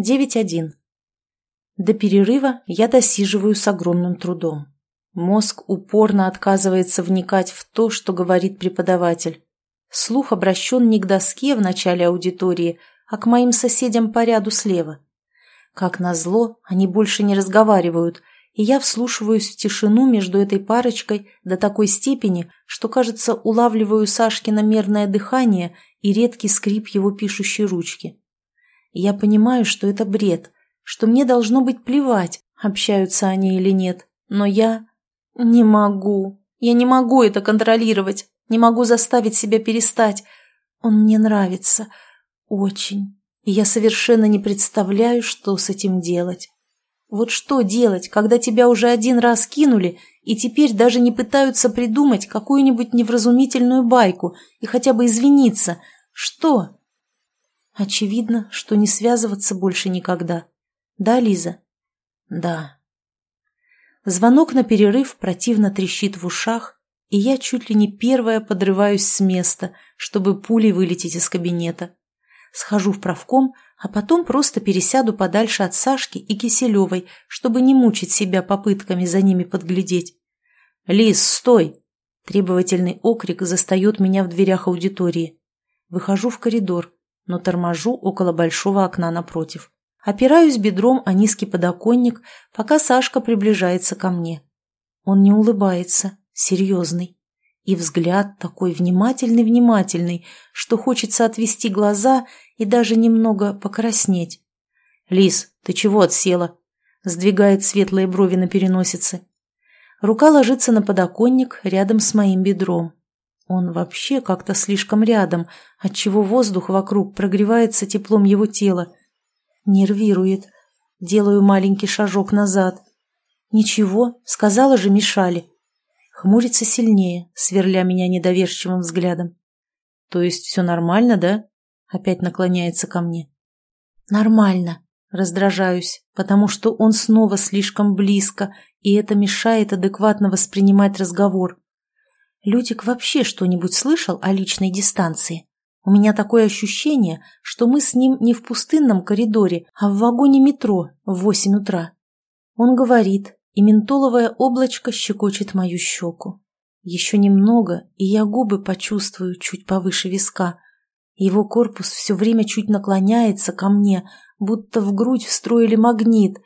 9.1. До перерыва я досиживаю с огромным трудом. Мозг упорно отказывается вникать в то, что говорит преподаватель. Слух обращен не к доске в начале аудитории, а к моим соседям по ряду слева. Как назло, они больше не разговаривают, и я вслушиваюсь в тишину между этой парочкой до такой степени, что, кажется, улавливаю Сашкино мерное дыхание и редкий скрип его пишущей ручки. Я понимаю, что это бред, что мне должно быть плевать, общаются они или нет, но я не могу. Я не могу это контролировать, не могу заставить себя перестать. Он мне нравится. Очень. И я совершенно не представляю, что с этим делать. Вот что делать, когда тебя уже один раз кинули, и теперь даже не пытаются придумать какую-нибудь невразумительную байку и хотя бы извиниться? Что? Очевидно, что не связываться больше никогда. Да, Лиза? Да. Звонок на перерыв противно трещит в ушах, и я чуть ли не первая подрываюсь с места, чтобы пулей вылететь из кабинета. Схожу в правком, а потом просто пересяду подальше от Сашки и Киселевой, чтобы не мучить себя попытками за ними подглядеть. «Лиз, стой!» Требовательный окрик застает меня в дверях аудитории. Выхожу в коридор но торможу около большого окна напротив. Опираюсь бедром о низкий подоконник, пока Сашка приближается ко мне. Он не улыбается, серьезный. И взгляд такой внимательный-внимательный, что хочется отвести глаза и даже немного покраснеть. «Лис, ты чего отсела?» Сдвигает светлые брови на переносице. Рука ложится на подоконник рядом с моим бедром. Он вообще как-то слишком рядом, отчего воздух вокруг прогревается теплом его тела. Нервирует. Делаю маленький шажок назад. Ничего, сказала же, мешали. Хмурится сильнее, сверля меня недоверчивым взглядом. То есть все нормально, да? Опять наклоняется ко мне. Нормально. Раздражаюсь, потому что он снова слишком близко, и это мешает адекватно воспринимать разговор. Лютик вообще что-нибудь слышал о личной дистанции? У меня такое ощущение, что мы с ним не в пустынном коридоре, а в вагоне метро в восемь утра. Он говорит, и ментоловое облачко щекочет мою щеку. Еще немного, и я губы почувствую чуть повыше виска. Его корпус все время чуть наклоняется ко мне, будто в грудь встроили магнит,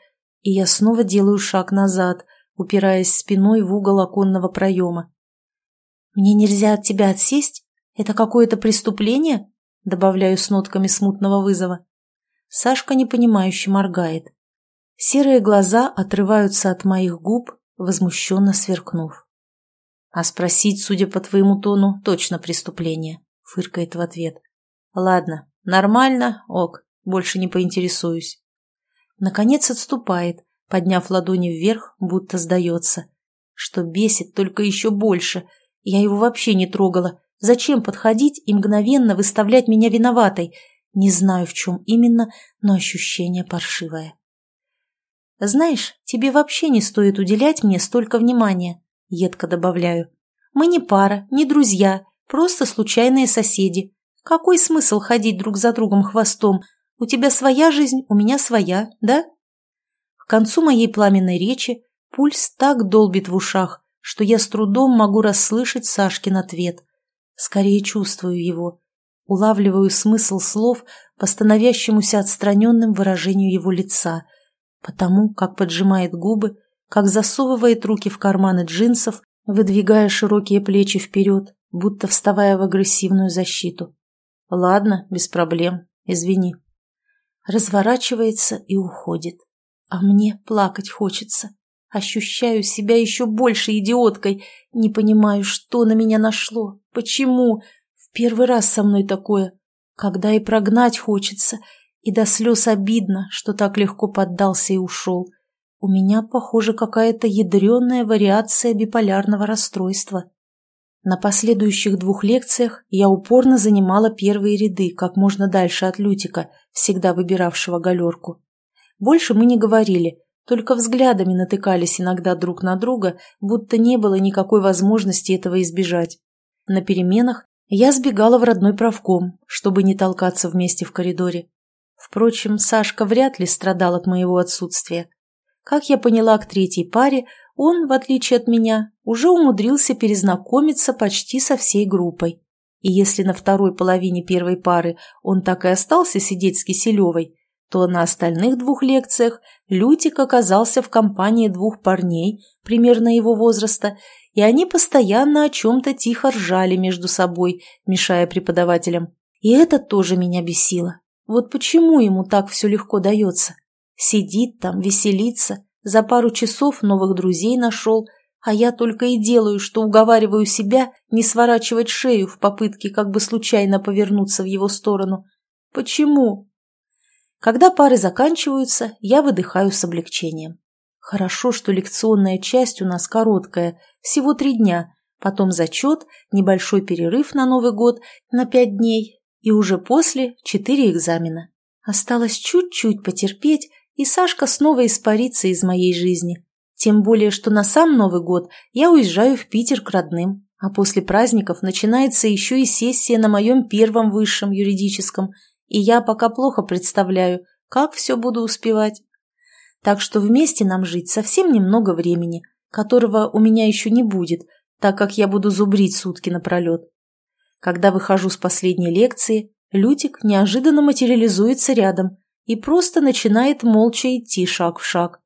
и я снова делаю шаг назад, упираясь спиной в угол оконного проема. «Мне нельзя от тебя отсесть? Это какое-то преступление?» Добавляю с нотками смутного вызова. Сашка непонимающе моргает. Серые глаза отрываются от моих губ, возмущенно сверкнув. «А спросить, судя по твоему тону, точно преступление», — фыркает в ответ. «Ладно, нормально, ок, больше не поинтересуюсь». Наконец отступает, подняв ладони вверх, будто сдается. Что бесит только еще больше — я его вообще не трогала. Зачем подходить и мгновенно выставлять меня виноватой? Не знаю, в чем именно, но ощущение паршивое. «Знаешь, тебе вообще не стоит уделять мне столько внимания», — едко добавляю. «Мы не пара, не друзья, просто случайные соседи. Какой смысл ходить друг за другом хвостом? У тебя своя жизнь, у меня своя, да?» К концу моей пламенной речи пульс так долбит в ушах, что я с трудом могу расслышать Сашкин ответ. Скорее чувствую его. Улавливаю смысл слов по становящемуся отстраненным выражению его лица, потому как поджимает губы, как засовывает руки в карманы джинсов, выдвигая широкие плечи вперед, будто вставая в агрессивную защиту. «Ладно, без проблем, извини». Разворачивается и уходит. А мне плакать хочется. Ощущаю себя еще больше идиоткой. Не понимаю, что на меня нашло. Почему? В первый раз со мной такое. Когда и прогнать хочется. И до слез обидно, что так легко поддался и ушел. У меня, похоже, какая-то ядреная вариация биполярного расстройства. На последующих двух лекциях я упорно занимала первые ряды, как можно дальше от Лютика, всегда выбиравшего галерку. Больше мы не говорили, только взглядами натыкались иногда друг на друга, будто не было никакой возможности этого избежать. На переменах я сбегала в родной правком, чтобы не толкаться вместе в коридоре. Впрочем, Сашка вряд ли страдал от моего отсутствия. Как я поняла к третьей паре, он, в отличие от меня, уже умудрился перезнакомиться почти со всей группой. И если на второй половине первой пары он так и остался сидеть с Киселевой, то на остальных двух лекциях Лютик оказался в компании двух парней, примерно его возраста, и они постоянно о чем-то тихо ржали между собой, мешая преподавателям. И это тоже меня бесило. Вот почему ему так все легко дается? Сидит там, веселится, за пару часов новых друзей нашел, а я только и делаю, что уговариваю себя не сворачивать шею в попытке как бы случайно повернуться в его сторону. Почему? Когда пары заканчиваются, я выдыхаю с облегчением. Хорошо, что лекционная часть у нас короткая, всего три дня, потом зачет, небольшой перерыв на Новый год на пять дней и уже после четыре экзамена. Осталось чуть-чуть потерпеть, и Сашка снова испарится из моей жизни. Тем более, что на сам Новый год я уезжаю в Питер к родным, а после праздников начинается еще и сессия на моем первом высшем юридическом, и я пока плохо представляю, как все буду успевать. Так что вместе нам жить совсем немного времени, которого у меня еще не будет, так как я буду зубрить сутки напролет. Когда выхожу с последней лекции, Лютик неожиданно материализуется рядом и просто начинает молча идти шаг в шаг.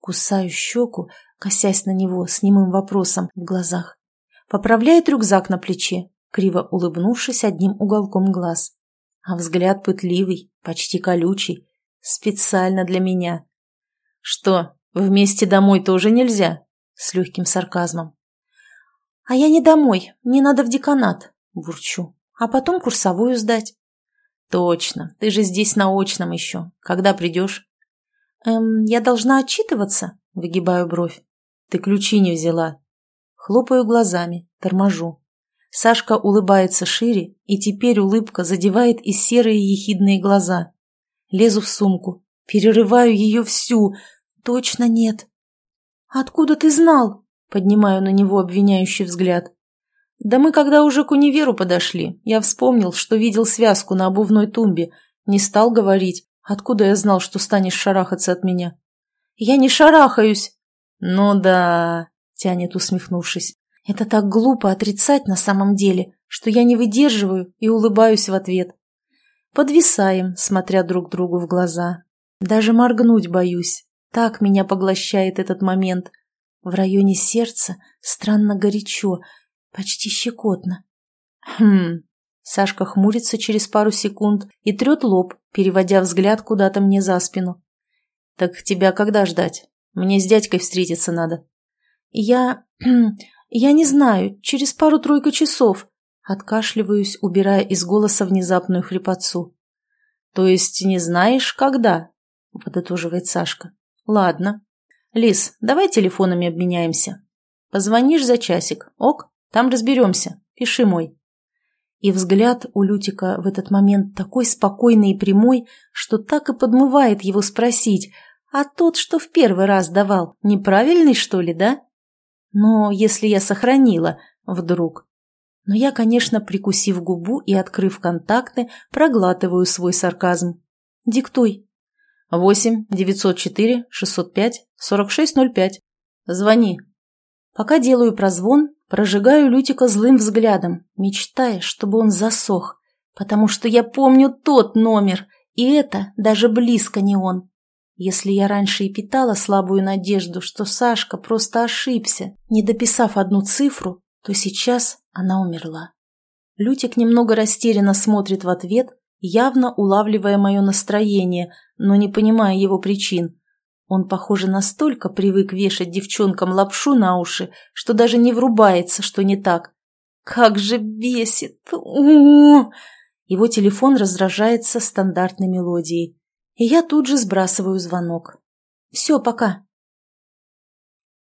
Кусаю щеку, косясь на него с немым вопросом в глазах. Поправляет рюкзак на плече, криво улыбнувшись одним уголком глаз. А взгляд пытливый, почти колючий, специально для меня. «Что, вместе домой тоже нельзя?» С легким сарказмом. «А я не домой, мне надо в деканат», – бурчу. «А потом курсовую сдать». «Точно, ты же здесь на очном еще. Когда придешь?» «Эм, я должна отчитываться?» – выгибаю бровь. «Ты ключи не взяла». Хлопаю глазами, торможу. Сашка улыбается шире, и теперь улыбка задевает и серые ехидные глаза. Лезу в сумку, перерываю ее всю. Точно нет. «Откуда ты знал?» – поднимаю на него обвиняющий взгляд. «Да мы когда уже к универу подошли, я вспомнил, что видел связку на обувной тумбе. Не стал говорить, откуда я знал, что станешь шарахаться от меня». «Я не шарахаюсь!» «Ну да», – тянет, усмехнувшись. «Это так глупо отрицать на самом деле, что я не выдерживаю и улыбаюсь в ответ. Подвисаем, смотря друг другу в глаза. Даже моргнуть боюсь. Так меня поглощает этот момент. В районе сердца странно горячо, почти щекотно. Хм. Сашка хмурится через пару секунд и трет лоб, переводя взгляд куда-то мне за спину. «Так тебя когда ждать? Мне с дядькой встретиться надо». «Я... я не знаю, через пару-тройку часов. Откашливаюсь, убирая из голоса внезапную хрипотцу. «То есть не знаешь, когда?» — подытоживает Сашка. «Ладно. Лис, давай телефонами обменяемся. Позвонишь за часик, ок? Там разберемся. Пиши мой». И взгляд у Лютика в этот момент такой спокойный и прямой, что так и подмывает его спросить, а тот, что в первый раз давал, неправильный, что ли, да? Но если я сохранила, вдруг... Но я, конечно, прикусив губу и открыв контакты, проглатываю свой сарказм. «Диктуй». «Восемь девятьсот четыре шестьсот пять сорок шесть ноль пять. Звони». Пока делаю прозвон, прожигаю Лютика злым взглядом, мечтая, чтобы он засох, потому что я помню тот номер, и это даже близко не он. Если я раньше и питала слабую надежду, что Сашка просто ошибся, не дописав одну цифру, то сейчас она умерла. Лютик немного растерянно смотрит в ответ, явно улавливая мое настроение, но не понимая его причин. Он, похоже, настолько привык вешать девчонкам лапшу на уши, что даже не врубается, что не так. Как же бесит! У-у-у! Его телефон раздражается стандартной мелодией. И я тут же сбрасываю звонок. «Все, пока».